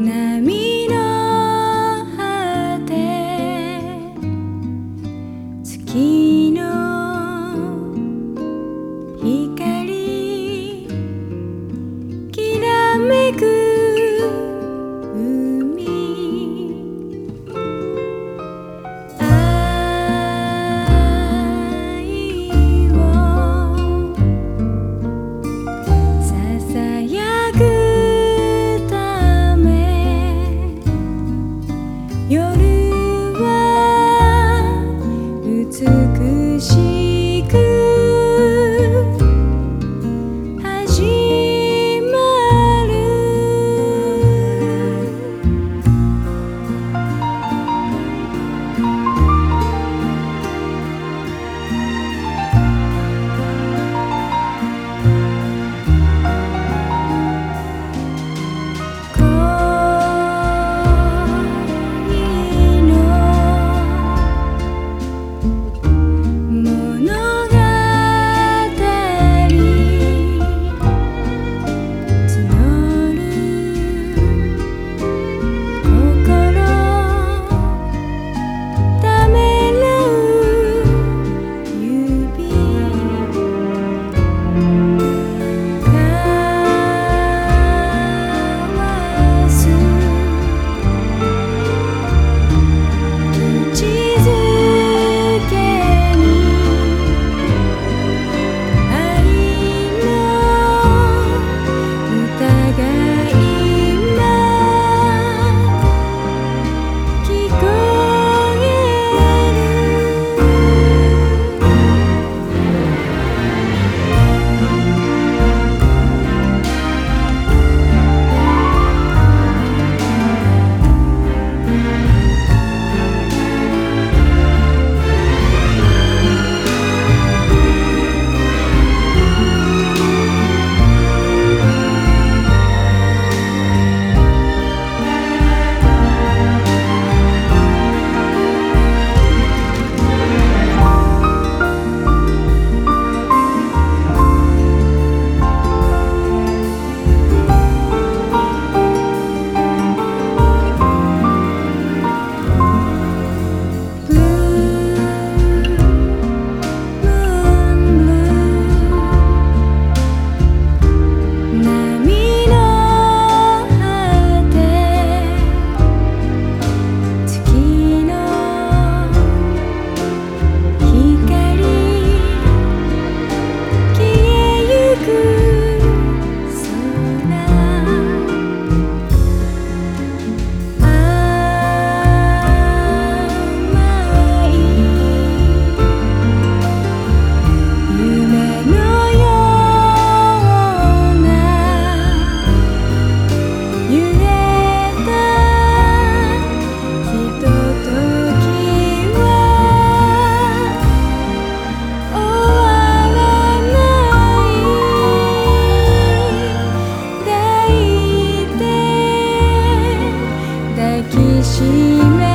Nami mean. 夜しめ